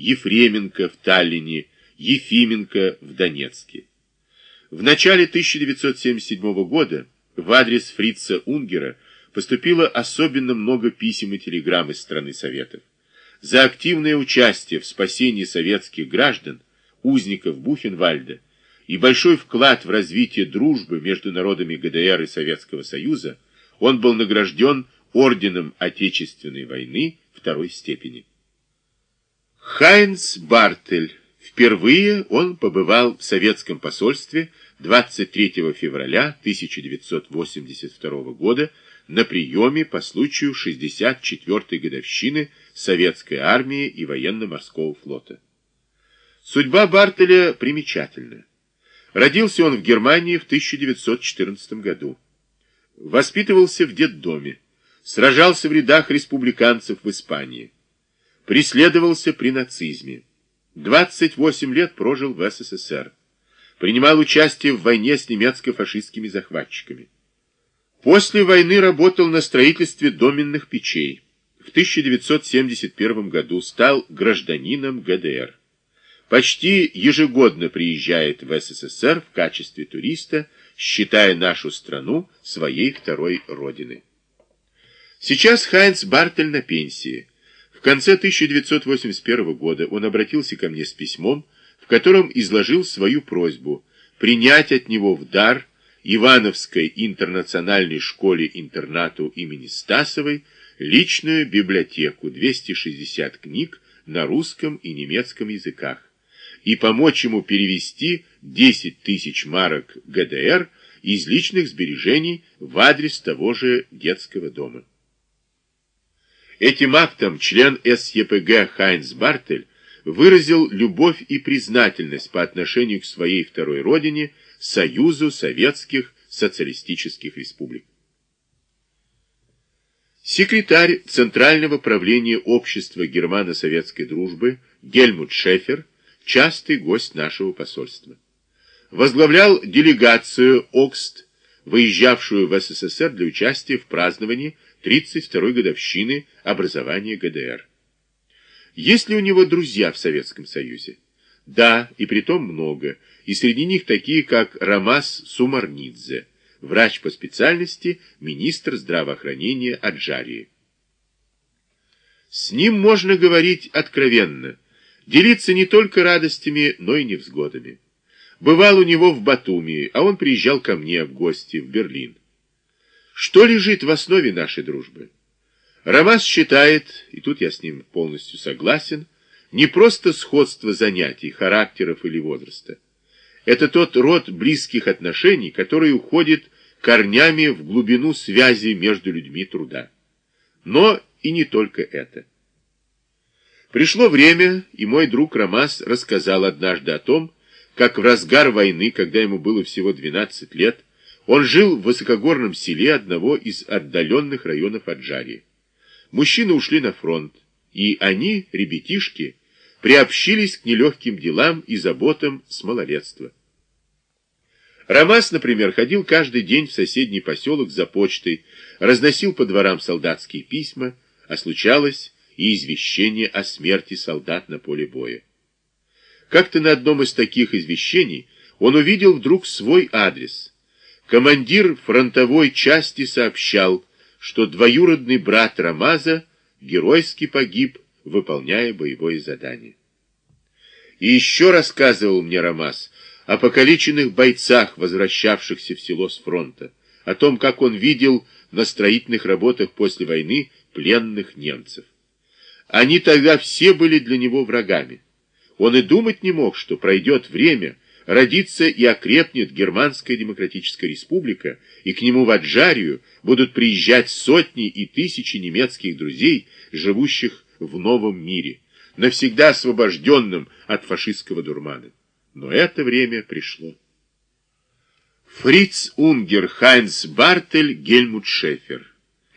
Ефременко в Таллине, Ефименко в Донецке. В начале 1977 года в адрес фрица Унгера поступило особенно много писем и телеграмм из страны Советов. За активное участие в спасении советских граждан, узников Бухенвальда, и большой вклад в развитие дружбы между народами ГДР и Советского Союза, он был награжден орденом Отечественной войны второй степени. Хайнц Бартель. Впервые он побывал в советском посольстве 23 февраля 1982 года на приеме по случаю 64-й годовщины Советской армии и военно-морского флота. Судьба Бартеля примечательна. Родился он в Германии в 1914 году. Воспитывался в детдоме. Сражался в рядах республиканцев в Испании. Преследовался при нацизме. 28 лет прожил в СССР. Принимал участие в войне с немецко-фашистскими захватчиками. После войны работал на строительстве доменных печей. В 1971 году стал гражданином ГДР. Почти ежегодно приезжает в СССР в качестве туриста, считая нашу страну своей второй родиной. Сейчас Хайнц Бартель на пенсии. В конце 1981 года он обратился ко мне с письмом, в котором изложил свою просьбу принять от него в дар Ивановской интернациональной школе-интернату имени Стасовой личную библиотеку 260 книг на русском и немецком языках, и помочь ему перевести 10 тысяч марок ГДР из личных сбережений в адрес того же детского дома. Этим актом член СЕПГ Хайнц Бартель выразил любовь и признательность по отношению к своей второй родине, Союзу Советских Социалистических Республик. Секретарь Центрального правления Общества Германо-Советской Дружбы Гельмут Шефер частый гость нашего посольства. Возглавлял делегацию ОКСТ, выезжавшую в СССР для участия в праздновании 32-й годовщины образования ГДР. Есть ли у него друзья в Советском Союзе? Да, и притом много, и среди них такие, как Рамас Сумарнидзе, врач по специальности, министр здравоохранения Аджарии. С ним можно говорить откровенно – делиться не только радостями, но и невзгодами. Бывал у него в Батуми, а он приезжал ко мне в гости в Берлин. Что лежит в основе нашей дружбы? Ромас считает, и тут я с ним полностью согласен, не просто сходство занятий, характеров или возраста. Это тот род близких отношений, который уходит корнями в глубину связи между людьми труда. Но и не только это. Пришло время, и мой друг Ромас рассказал однажды о том, как в разгар войны, когда ему было всего 12 лет, он жил в высокогорном селе одного из отдаленных районов Аджарии. Мужчины ушли на фронт, и они, ребятишки, приобщились к нелегким делам и заботам с малолетства. Ромас, например, ходил каждый день в соседний поселок за почтой, разносил по дворам солдатские письма, а случалось, и извещение о смерти солдат на поле боя. Как-то на одном из таких извещений он увидел вдруг свой адрес. Командир фронтовой части сообщал, что двоюродный брат Рамаза геройски погиб, выполняя боевое задание. И еще рассказывал мне Рамаз о покалеченных бойцах, возвращавшихся в село с фронта, о том, как он видел на строительных работах после войны пленных немцев. Они тогда все были для него врагами. Он и думать не мог, что пройдет время, родится и окрепнет Германская Демократическая Республика, и к нему в Аджарию будут приезжать сотни и тысячи немецких друзей, живущих в новом мире, навсегда освобожденным от фашистского дурмана. Но это время пришло. Фриц Унгер, Хайнц Бартель, Гельмут Шефер.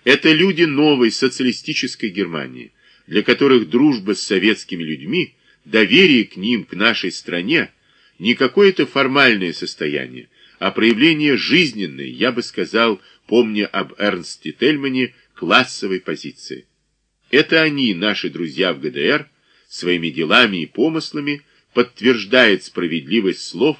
Это люди новой социалистической Германии для которых дружба с советскими людьми, доверие к ним, к нашей стране, не какое-то формальное состояние, а проявление жизненной, я бы сказал, помня об Эрнсте Тельмане, классовой позиции. Это они, наши друзья в ГДР, своими делами и помыслами подтверждает справедливость слов